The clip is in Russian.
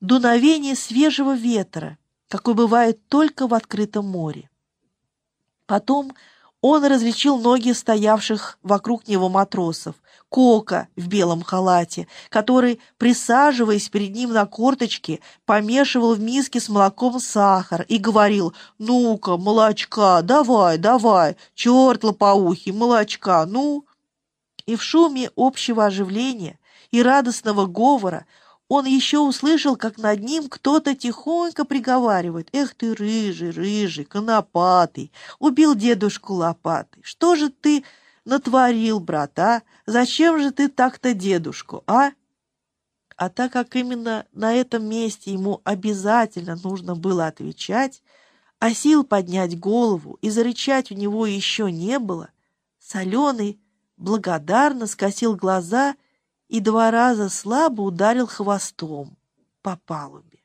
дуновение свежего ветра, какой бывает только в открытом море. Потом он различил ноги стоявших вокруг него матросов, Кока в белом халате, который, присаживаясь перед ним на корточке, помешивал в миске с молоком сахар и говорил «Ну-ка, молочка, давай, давай, черт лопоухий, молочка, ну!» И в шуме общего оживления и радостного говора он еще услышал, как над ним кто-то тихонько приговаривает. «Эх ты, рыжий, рыжий, конопатый, убил дедушку лопатой. Что же ты натворил, брат, а? Зачем же ты так-то дедушку, а?» А так как именно на этом месте ему обязательно нужно было отвечать, а сил поднять голову и зарычать у него еще не было, Соленый благодарно скосил глаза и два раза слабо ударил хвостом по палубе.